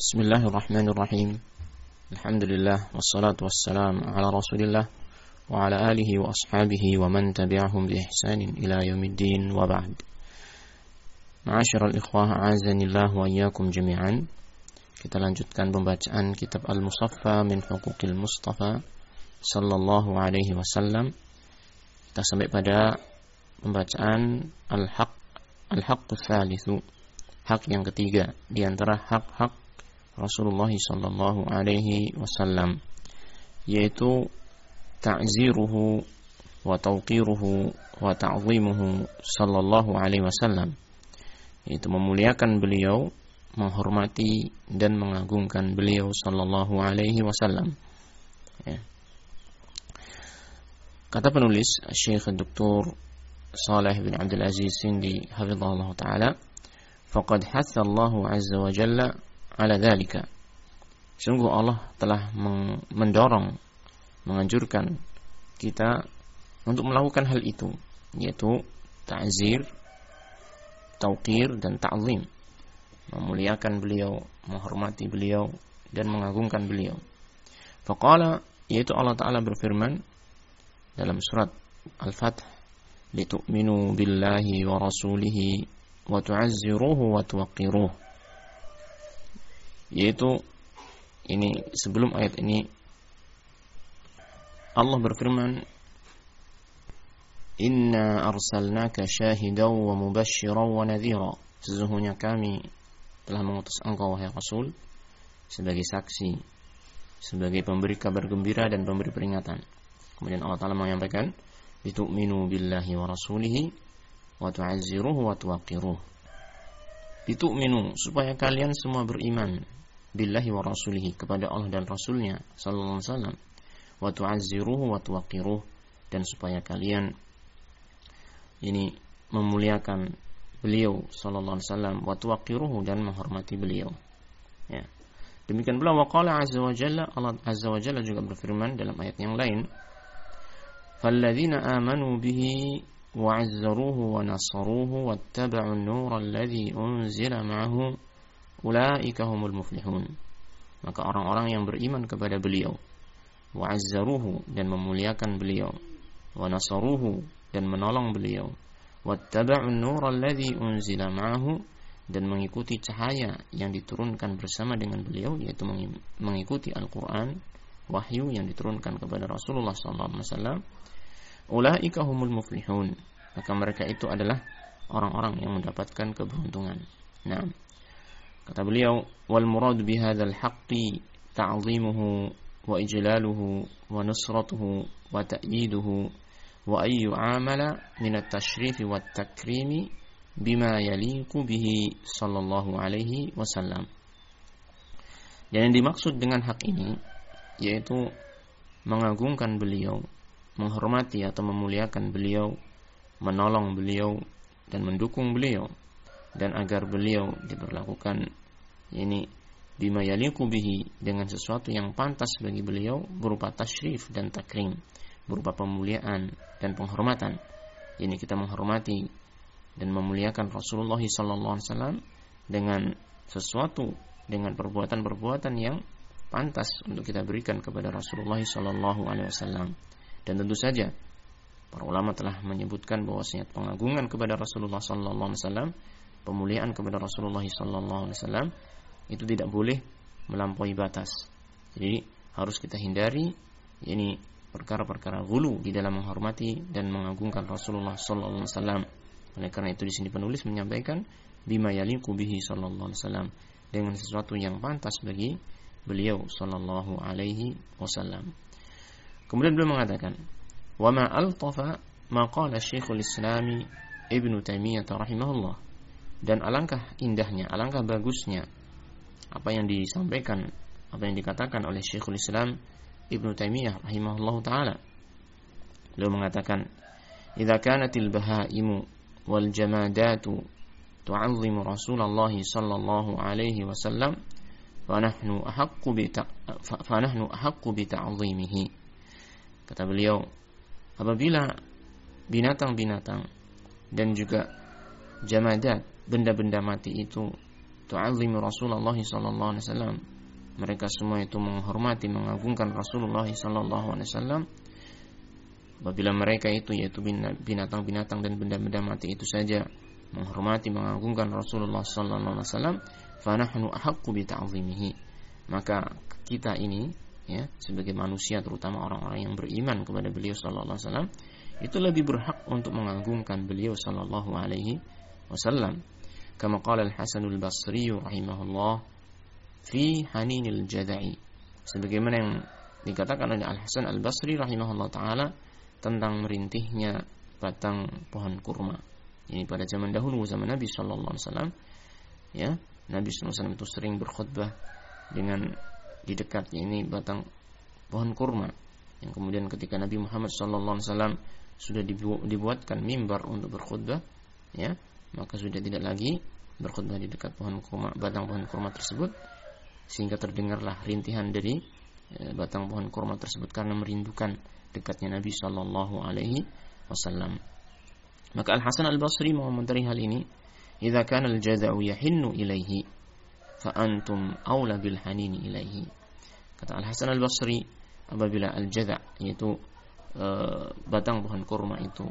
بسم الله الرحمن الرحيم الحمد لله والصلاة والسلام على رسول الله وعلى آله وأصحابه ومن تبعهم بإحسان إلى يوم الدين وبعد معاشر الإخوة أعزني الله وإياكم جميعا kita lanjutkan pembacaan kitab Al-Musaffa min Huquqil Mustafa sallallahu alaihi wasallam. Kita sampai pada pembacaan Al-Haq Al-Haqqu Tsalitsu, hak yang ketiga di antara hak-hak Rasulullah sallallahu alaihi wasallam yaitu ta'ziruhu wa tawqiruhu wa ta'zimuhu sallallahu alaihi wasallam yaitu memuliakan beliau menghormati dan mengagungkan beliau sallallahu alaihi wasallam. Ya. Kata penulis Syekh Dr. Saleh bin Abdul Aziz Sindi hafizahullah taala, "Faqad hatha Allah azza wa jalla ala dhalika." Sungguh Allah telah mendorong menganjurkan kita untuk melakukan hal itu, yaitu ta'zir, tauqir dan ta'zim memuliakan beliau, menghormati beliau dan mengagungkan beliau. Faqala yaitu Allah taala berfirman dalam surat Al-Fath litu'minu billahi wa rasulihi wa tu'azziruhu wa tuwaqqiruh yaitu ini sebelum ayat ini Allah berfirman Inna arsalnaka syahidaw wa mubashiran wa nadhira sesungguhnya kami telah mengutus engkau wahai Rasul sebagai saksi, sebagai pemberi kabar gembira dan pemberi peringatan. Kemudian Allah Taala menyampaikan, "Litu'minu billahi wa rasulihi wa tu'azziruhu wa tuwaqqiruh." Litu'minu supaya kalian semua beriman billahi wa rasulihi kepada Allah dan Rasulnya sallallahu alaihi wasallam wa tu'azziruhu wa tuwaqiruh dan supaya kalian ini memuliakan beliau sallallahu alaihi wasallam wa tuwaqiruhu dan menghormati beliau. Ya. Demikian pula wa qala azza wa jalla Allah azza wa jalla juga berfirman dalam ayat yang lain falladzina amanu bihi wa azzaruhu wa nasaruhu wattaba'un nura alladhi unzila ma'ahu ulaika humul muflihun. Maka orang-orang yang beriman kepada beliau wa azzaruhu dan memuliakan beliau wa nasaruhu dan menolong beliau wattaba'un nur alladhi unzila ma'ahu dan mengikuti cahaya yang diturunkan bersama dengan beliau yaitu mengikuti Al-Qur'an wahyu yang diturunkan kepada Rasulullah SAW ulaika humul muflihun. Maka mereka itu adalah orang-orang yang mendapatkan keberuntungan. Nah Kata beliau, wal murad bi hadzal haqqi ta'zimuhu wa ijlaluhu wa nusratuhu wa ta'yiduhu wa ayyu amala min at-tashrif wa at-takrimi bima yaliqu bihi sallallahu alaihi wasallam. Dan yang dimaksud dengan hak ini yaitu mengagungkan beliau, menghormati atau memuliakan beliau, menolong beliau dan mendukung beliau dan agar beliau diperlakukan ini bima yaliku bihi dengan sesuatu yang pantas bagi beliau berupa tasyrif dan takrim berupa pemuliaan dan penghormatan. Ini kita menghormati dan memuliakan Rasulullah SAW dengan sesuatu dengan perbuatan-perbuatan yang pantas untuk kita berikan kepada Rasulullah SAW. Dan tentu saja para ulama telah menyebutkan bahwasanya pengagungan kepada Rasulullah SAW, pemuliaan kepada Rasulullah SAW itu tidak boleh melampaui batas. Jadi harus kita hindari ini perkara-perkara gulu di dalam menghormati dan mengagungkan Rasulullah wasallam. Oleh karena itu di sini penulis menyampaikan bima yaliqu bihi sallallahu alaihi dengan sesuatu yang pantas bagi beliau sallallahu alaihi wasallam. Kemudian beliau mengatakan, "Wa ma altafa ma qala Syekhul Islam Ibnu Taimiyah rahimahullah." Dan alangkah indahnya, alangkah bagusnya apa yang disampaikan, apa yang dikatakan oleh Syekhul Islam Ibnu Taimiyah rahimahullah taala. Beliau mengatakan, "Idza kanatil bahaimu wal jamadatu tu'azzimu Rasulullah sallallahu alaihi wasallam, fanahnu ahaqqu bi fanahnu ahaqqu bi ta'zimihi." Kata beliau, apabila binatang-binatang dan juga jamadat, benda-benda mati itu tu'azzimu Rasulullah sallallahu alaihi wasallam. Mereka semua itu menghormati mengagungkan Rasulullah sallallahu alaihi wasallam. Apabila mereka itu yaitu binatang-binatang dan benda-benda mati itu saja menghormati mengagungkan Rasulullah sallallahu alaihi wasallam fa nahnu ahaqqu bi maka kita ini ya sebagai manusia terutama orang-orang yang beriman kepada beliau sallallahu alaihi wasallam itu lebih berhak untuk mengagungkan beliau sallallahu alaihi wasallam kama qala al-Hasan al-Basri rahimahullah fi haninil jada'i sebagaimana yang dikatakan oleh Al-Hasan Al-Basri rahimahullah taala tentang merintihnya batang pohon kurma. Ini pada zaman dahulu zaman Nabi sallallahu alaihi wasallam ya. Nabi sallallahu alaihi wasallam itu sering berkhutbah dengan di dekatnya ini batang pohon kurma. Yang kemudian ketika Nabi Muhammad sallallahu alaihi wasallam sudah dibuatkan mimbar untuk berkhutbah ya maka sudah tidak lagi berkhutbah di dekat pohon kurma, batang pohon kurma tersebut sehingga terdengarlah rintihan dari e, batang pohon kurma tersebut karena merindukan dekatnya Nabi Shallallahu Alaihi Wasallam. Maka Al Hasan Al Basri mengomentari hal ini, "Jika kan al jadau yahinnu ilaihi, fa antum aula bil hanini ilaihi." Kata Al Hasan Al Basri, apabila al jada yaitu e, batang pohon kurma itu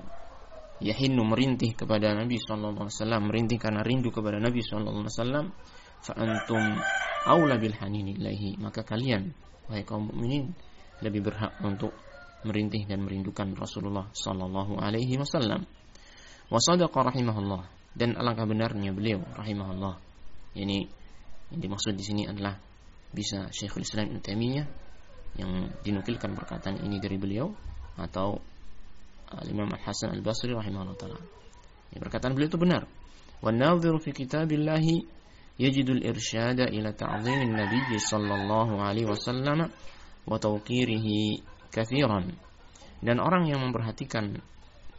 yahinnu merintih kepada Nabi sallallahu alaihi wasallam merintih karena rindu kepada Nabi sallallahu alaihi wasallam. Fa antum aula bil maka kalian wahai kaum mukminin lebih berhak untuk merintih dan merindukan Rasulullah sallallahu alaihi wasallam. Wa sadaqa rahimahullah dan alangkah benarnya beliau rahimahullah. Ini yang dimaksud di sini adalah bisa Syekhul Islam Ibnu Taimiyah yang dinukilkan perkataan ini dari beliau atau Al-Imam Al-Hasan Al-Basri rahimahullah taala. Ya, perkataan beliau itu benar. Wa nadhiru fi kitabillah yajidul irsyada ila ta'zimin nabiy sallallahu alaihi wasallam wa tawqirihi kathiran. Dan orang yang memperhatikan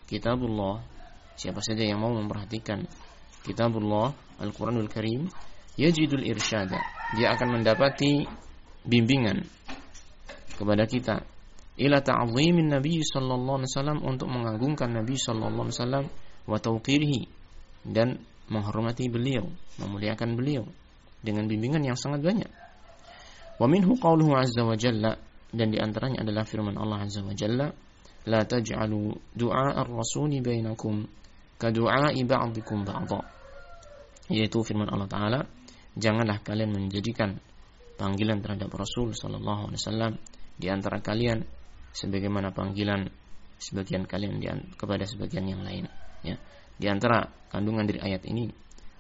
kitabullah, siapa saja yang mau memperhatikan kitabullah Al-Qur'anul Karim, yajidul irsyada. Dia akan mendapati bimbingan kepada kita ila ta'zimin Nabi sallallahu alaihi wasallam untuk mengagungkan Nabi sallallahu alaihi wasallam wa tauqirihi dan menghormati beliau, memuliakan beliau dengan bimbingan yang sangat banyak. Wa minhu qauluhu azza wa jalla dan di antaranya adalah firman Allah azza wa jalla la taj'alu du'a ar-rasuli bainakum ka du'a'i ba'dikum ba'dha yaitu firman Allah taala janganlah kalian menjadikan panggilan terhadap Rasul sallallahu alaihi wasallam di antara kalian sebagaimana panggilan sebagian kalian kepada sebagian yang lain ya. Di antara kandungan dari ayat ini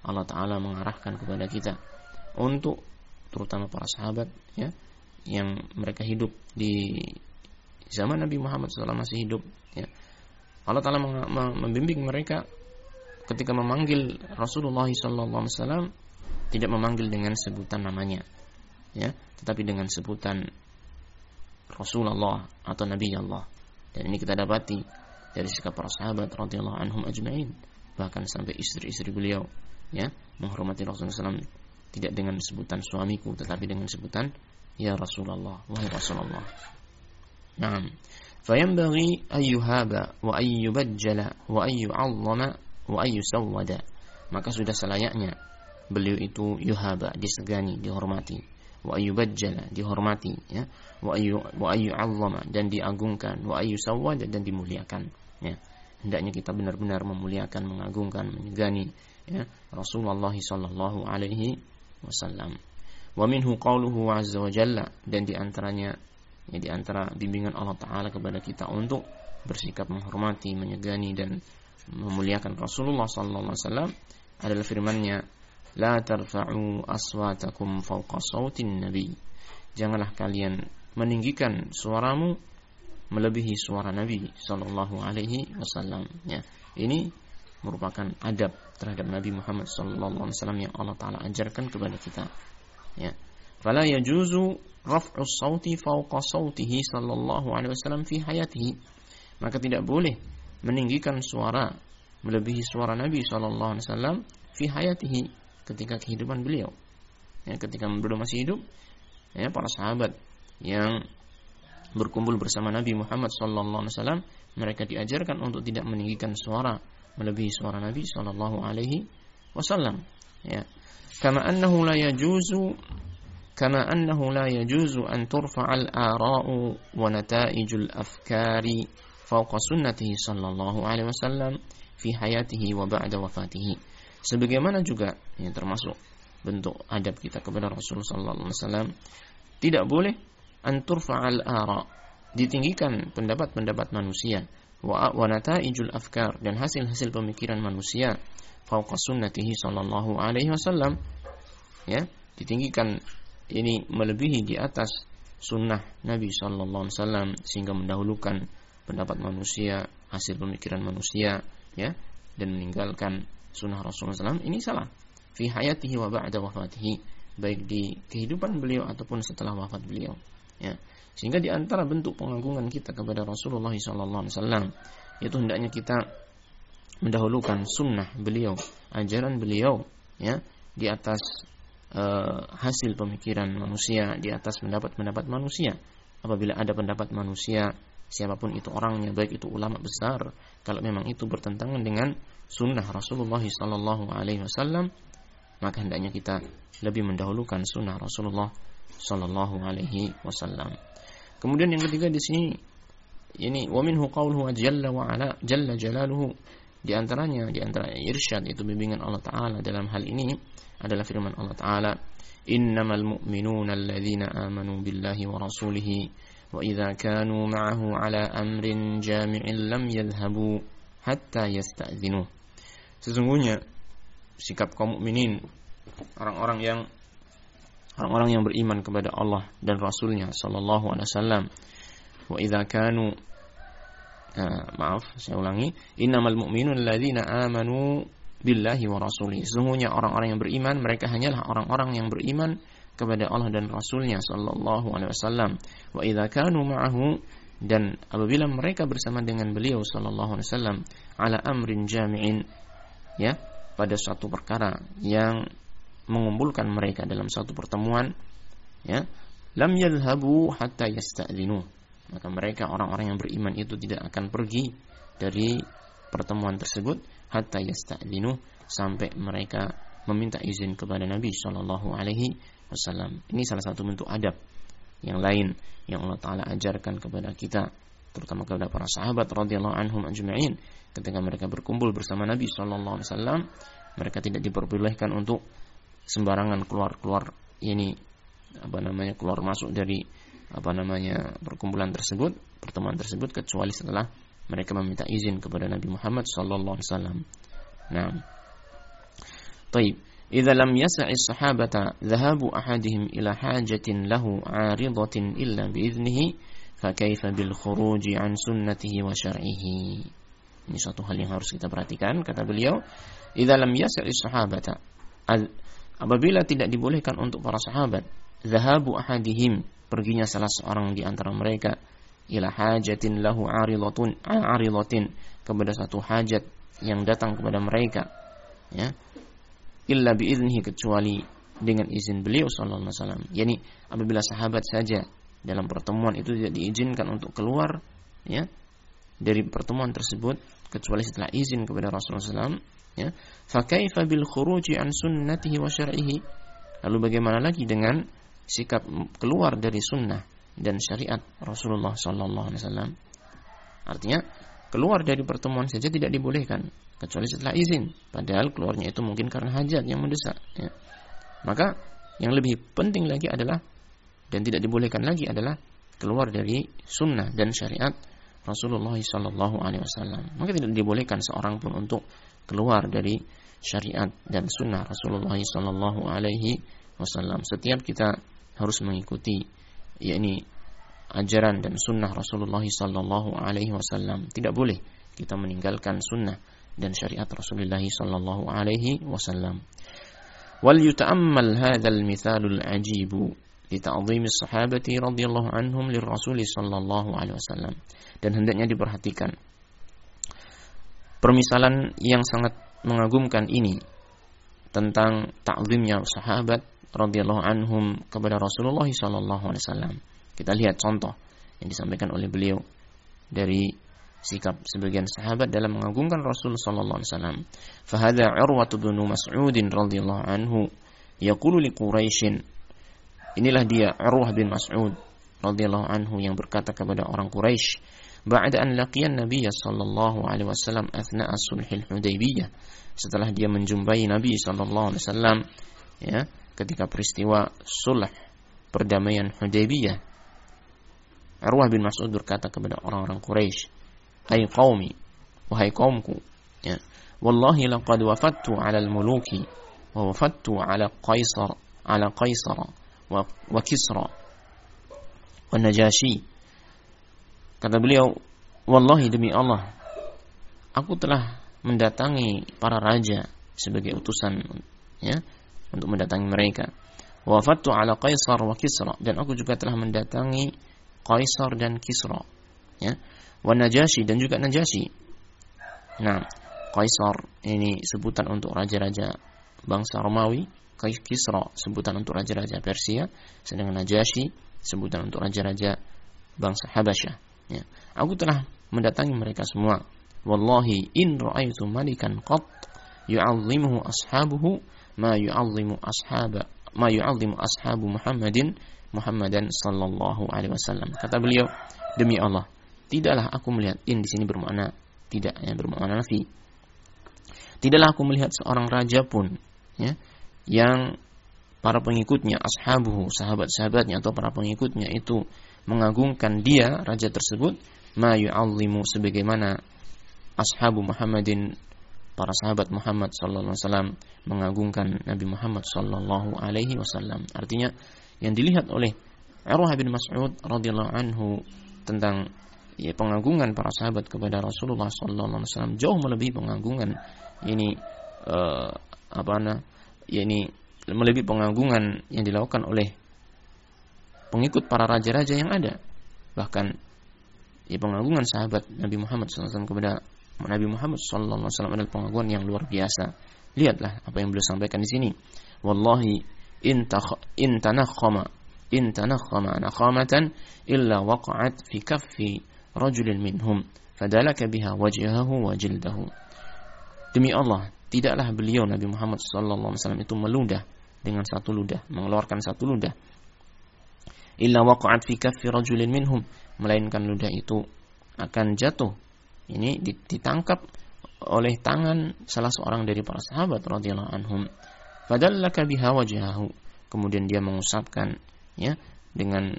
Allah taala mengarahkan kepada kita untuk terutama para sahabat ya yang mereka hidup di zaman Nabi Muhammad SAW masih hidup ya. Allah taala membimbing mereka ketika memanggil Rasulullah SAW tidak memanggil dengan sebutan namanya ya tetapi dengan sebutan Rasulullah atau Nabi Allah. Dan ini kita dapati dari sikap para sahabat radhiyallahu anhum ajma'in bahkan sampai istri-istri beliau ya menghormati Rasulullah SAW tidak dengan sebutan suamiku tetapi dengan sebutan ya Rasulullah wahai Rasulullah. Naam. Fayambaghi ayyuhaba wa ayyubajjala wa ayyu'azzama wa ayyusawwada. Maka sudah selayaknya beliau itu yuhaba disegani, dihormati wa ayyubajjala dihormati ya. Wa ayu wa dan diagungkan. Wa ayyusawwada dan dimuliakan ya. Hendaknya kita benar-benar memuliakan mengagungkan menyegani ya Rasulullah sallallahu alaihi wasallam. Wa minhu qauluhu azza wa jalla dan di antaranya ya di antara bimbingan Allah taala kepada kita untuk bersikap menghormati menyegani dan memuliakan Rasulullah sallallahu alaihi wasallam adalah firman-Nya La tarfa'u aswatakum fawqa sautin nabi Janganlah kalian meninggikan suaramu melebihi suara Nabi Sallallahu Alaihi Wasallam. Ya, ini merupakan adab terhadap Nabi Muhammad Sallallahu Alaihi Wasallam yang Allah Taala ajarkan kepada kita. Ya, fala yajuzu raf'u sauti fawqa sautihi Sallallahu Alaihi Wasallam fi hayatihi. Maka tidak boleh meninggikan suara melebihi suara Nabi Sallallahu Alaihi Wasallam fi hayatihi ketika kehidupan beliau. Ya, ketika beliau masih hidup, ya, para sahabat yang berkumpul bersama Nabi Muhammad SAW, mereka diajarkan untuk tidak meninggikan suara melebihi suara Nabi Shallallahu Alaihi Wasallam. Ya, kama annahu la yajuzu kama annahu la yajuzu an turfa'a al-ara'u wa nata'ijul afkari fawqa sunnatihi sallallahu alaihi wasallam fi hayatihi wa ba'da wafatihi. Sebagaimana juga yang termasuk bentuk adab kita kepada Rasul sallallahu alaihi wasallam tidak boleh antur fa'al ara ditinggikan pendapat-pendapat manusia wa wa nataijul afkar dan hasil-hasil pemikiran manusia fauqa sunnatihi sallallahu alaihi wasallam ya ditinggikan ini melebihi di atas sunnah Nabi sallallahu alaihi wasallam sehingga mendahulukan pendapat manusia, hasil pemikiran manusia, ya, dan meninggalkan sunnah Rasulullah SAW ini salah. Fi hayatihi wa ba'da wafatihi, baik di kehidupan beliau ataupun setelah wafat beliau. Ya. Sehingga di antara bentuk pengagungan kita kepada Rasulullah SAW itu hendaknya kita mendahulukan sunnah beliau, ajaran beliau, ya, di atas uh, hasil pemikiran manusia, di atas pendapat-pendapat manusia. Apabila ada pendapat manusia siapa pun itu orangnya baik itu ulama besar kalau memang itu bertentangan dengan sunnah Rasulullah Sallallahu Alaihi Wasallam, maka hendaknya kita lebih mendahulukan sunnah Rasulullah Sallallahu Alaihi Wasallam. Kemudian yang ketiga di sini ini waminhu qauluhu ajalla wa ala jalla jalaluhu di antaranya di antara irsyad itu bimbingan Allah taala dalam hal ini adalah firman Allah taala innamal mu'minuna alladhina amanu billahi wa rasulihi wa idza kanu ma'ahu ala amrin jami'in lam yadhhabu hatta yasta'zinuh Sesungguhnya sikap kaum mukminin orang-orang yang orang-orang yang beriman kepada Allah dan Rasulnya Sallallahu Alaihi Wasallam. Wa idza kanu uh, maaf saya ulangi innamal mu'minun alladzina amanu billahi wa rasulihi. Sesungguhnya orang-orang yang beriman mereka hanyalah orang-orang yang beriman kepada Allah dan Rasulnya Sallallahu Alaihi Wasallam. Wa idza kanu ma'ahu dan apabila mereka bersama dengan beliau Sallallahu Alaihi Wasallam ala amrin jami'in ya pada suatu perkara yang mengumpulkan mereka dalam satu pertemuan ya lam yadhhabu hatta yasta'dinu maka mereka orang-orang yang beriman itu tidak akan pergi dari pertemuan tersebut hatta yasta'dinu sampai mereka meminta izin kepada Nabi Shallallahu Alaihi wasallam. Ini salah satu bentuk adab yang lain yang Allah taala ajarkan kepada kita terutama kepada para sahabat radhiyallahu anhum ajma'in ketika mereka berkumpul bersama Nabi sallallahu alaihi wasallam mereka tidak diperbolehkan untuk sembarangan keluar-keluar ini apa namanya keluar masuk dari apa namanya perkumpulan tersebut pertemuan tersebut kecuali setelah mereka meminta izin kepada Nabi Muhammad sallallahu alaihi wasallam. Nah. Baik. إذا لم يسع الصحابة ذهاب أحدهم إلى حاجة له عارضة إلا بإذنه فكيف بالخروج عن سنته وشرعه ini suatu hal yang harus kita perhatikan kata beliau idza lam yas'i sahabata apabila tidak dibolehkan untuk para sahabat zahabu ahadihim perginya salah seorang di antara mereka ila hajatin lahu aridatun aridatin kepada satu hajat yang datang kepada mereka ya illa biiznihi kecuali dengan izin beliau sallallahu alaihi wasallam. Yani apabila sahabat saja dalam pertemuan itu tidak diizinkan untuk keluar ya dari pertemuan tersebut kecuali setelah izin kepada Rasulullah SAW ya fa kaifa bil khuruji an sunnatihi wa syar'ihi lalu bagaimana lagi dengan sikap keluar dari sunnah dan syariat Rasulullah wasallam artinya keluar dari pertemuan saja tidak dibolehkan kecuali setelah izin. Padahal keluarnya itu mungkin karena hajat yang mendesak. Ya. Maka yang lebih penting lagi adalah dan tidak dibolehkan lagi adalah keluar dari sunnah dan syariat Rasulullah Sallallahu Alaihi Wasallam. Maka tidak dibolehkan seorang pun untuk keluar dari syariat dan sunnah Rasulullah Sallallahu Alaihi Wasallam. Setiap kita harus mengikuti yakni ajaran dan sunnah Rasulullah Sallallahu Alaihi Wasallam. Tidak boleh kita meninggalkan sunnah dan syariat Rasulullah sallallahu alaihi wasallam. Wal yuta'ammal hadzal mithalul ajibu lita'zim sahabati radhiyallahu anhum lirrasul sallallahu alaihi wasallam. Dan hendaknya diperhatikan permisalan yang sangat mengagumkan ini tentang ta'zimnya sahabat radhiyallahu anhum kepada Rasulullah sallallahu alaihi wasallam. Kita lihat contoh yang disampaikan oleh beliau dari sikap sebagian sahabat dalam mengagungkan Rasul sallallahu alaihi wasallam. Fahada Urwah bin Mas'ud radhiyallahu anhu yaqulu li Quraisyin inilah dia Urwah bin Mas'ud radhiyallahu anhu yang berkata kepada orang Quraisy ba'da an laqiya Nabi sallallahu alaihi wasallam athna'a sulhil Hudaybiyah setelah dia menjumpai Nabi sallallahu alaihi wasallam ya ketika peristiwa sulh perdamaian Hudaybiyah Arwah bin Mas'ud berkata kepada orang-orang Quraisy ay qaumi wahai kaumku ya wallahi laqad wafattu 'ala al-muluki wa wafattu 'ala qaisar 'ala qaisar wa najashi kata beliau wallahi demi Allah aku telah mendatangi para raja sebagai utusan ya untuk mendatangi mereka. Wafattu ala Qaisar wa Kisra dan aku juga telah mendatangi Qaisar dan Kisra. Ya. Wa Najasyi dan juga Najasyi. Nah, Qaisar ini sebutan untuk raja-raja bangsa Romawi, Kisra sebutan untuk raja-raja Persia, sedangkan Najasyi sebutan untuk raja-raja bangsa Habasyah. Ya. Aku telah mendatangi mereka semua. Wallahi in ra'aitu malikan qat yu'azzimuhu ashabuhu ma yu'azzimu ashaba ma yu'azzimu ashabu Muhammadin Muhammadan sallallahu alaihi wasallam. Kata beliau, demi Allah, tidaklah aku melihat in di sini bermakna tidak yang bermakna nafi. Tidaklah aku melihat seorang raja pun ya yang para pengikutnya ashabuhu sahabat-sahabatnya atau para pengikutnya itu mengagungkan dia raja tersebut ma yu'azzimu sebagaimana ashabu Muhammadin para sahabat Muhammad sallallahu alaihi wasallam mengagungkan Nabi Muhammad sallallahu alaihi wasallam. Artinya yang dilihat oleh Urwah bin Mas'ud radhiyallahu anhu tentang ya, pengagungan para sahabat kepada Rasulullah sallallahu alaihi wasallam jauh melebihi pengagungan ini uh, apa na ya ini melebihi pengagungan yang dilakukan oleh pengikut para raja-raja yang ada. Bahkan ya pengagungan sahabat Nabi Muhammad SAW kepada Nabi Muhammad wasallam adalah pengakuan yang luar biasa. Lihatlah apa yang beliau sampaikan di sini. Wallahi in tanakhama in tanakhama nakhamatan illa waqa'at fi kaffi rajulin minhum fadalaka biha wajhahu wa jildahu. Demi Allah, tidaklah beliau Nabi Muhammad wasallam itu meludah dengan satu ludah, mengeluarkan satu ludah. Illa waqa'at fi kaffi rajulin minhum, melainkan ludah itu akan jatuh ini ditangkap oleh tangan salah seorang dari para sahabat radhiyallahu anhum. Fadallaka biha wajhahu. Kemudian dia mengusapkan ya dengan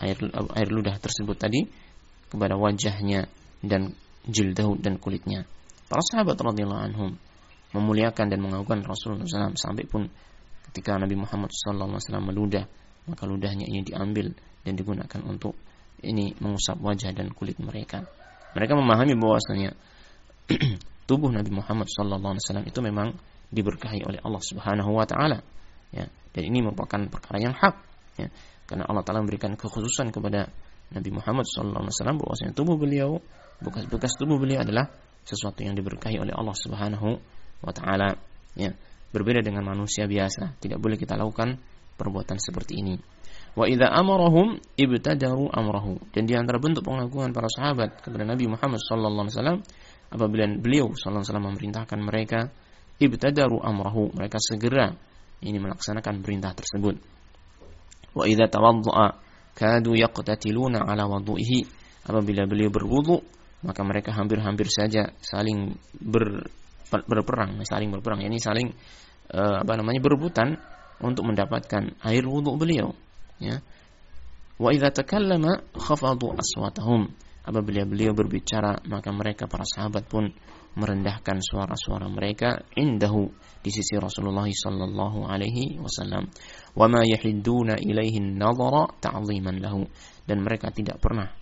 air air ludah tersebut tadi kepada wajahnya dan jildahu dan kulitnya. Para sahabat radhiyallahu anhum memuliakan dan mengagungkan Rasulullah SAW sampai pun ketika Nabi Muhammad SAW meludah maka ludahnya ini diambil dan digunakan untuk ini mengusap wajah dan kulit mereka. Mereka memahami bahwasanya tubuh Nabi Muhammad SAW itu memang diberkahi oleh Allah Subhanahu wa taala. Ya, dan ini merupakan perkara yang hak ya. Karena Allah taala memberikan kekhususan kepada Nabi Muhammad SAW bahwasanya tubuh beliau bekas-bekas tubuh beliau adalah sesuatu yang diberkahi oleh Allah Subhanahu wa taala ya. Berbeda dengan manusia biasa, tidak boleh kita lakukan perbuatan seperti ini. Wa idza amarahum ibtadaru amrahu. Dan di antara bentuk pengagungan para sahabat kepada Nabi Muhammad sallallahu alaihi wasallam apabila beliau sallallahu alaihi wasallam memerintahkan mereka ibtadaru amrahu, mereka segera ini melaksanakan perintah tersebut. Wa idza tawaddaa kadu yaqtatiluna ala wudu'ihi. Apabila beliau berwudu, maka mereka hampir-hampir saja saling ber, berperang, saling berperang, ini saling uh, apa namanya berebutan untuk mendapatkan air wudhu beliau ya. Wa idza takallama khafadu aswatahum. Apabila beliau berbicara maka mereka para sahabat pun merendahkan suara-suara mereka indahu di sisi Rasulullah sallallahu alaihi wasallam. Wa ma yahidduna ilaihi nadhara ta'ziman lahu. Dan mereka tidak pernah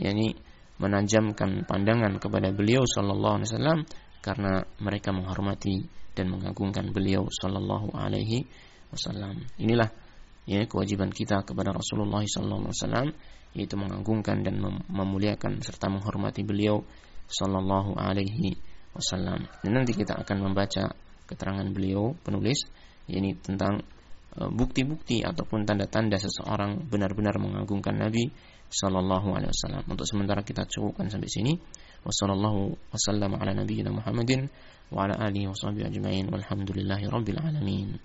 yakni menajamkan pandangan kepada beliau sallallahu alaihi wasallam karena mereka menghormati dan mengagungkan beliau sallallahu alaihi wasallam inilah ya kewajiban kita kepada Rasulullah SAW yaitu mengagungkan dan memuliakan serta menghormati beliau Sallallahu Alaihi Wasallam. Dan nanti kita akan membaca keterangan beliau penulis ini tentang bukti-bukti ataupun tanda-tanda seseorang benar-benar mengagungkan Nabi Sallallahu Alaihi Wasallam. Untuk sementara kita cukupkan sampai sini. Wassalamualaikum nabiyyina Muhammadin wa ala alihi wa ajma'in walhamdulillahi rabbil alamin.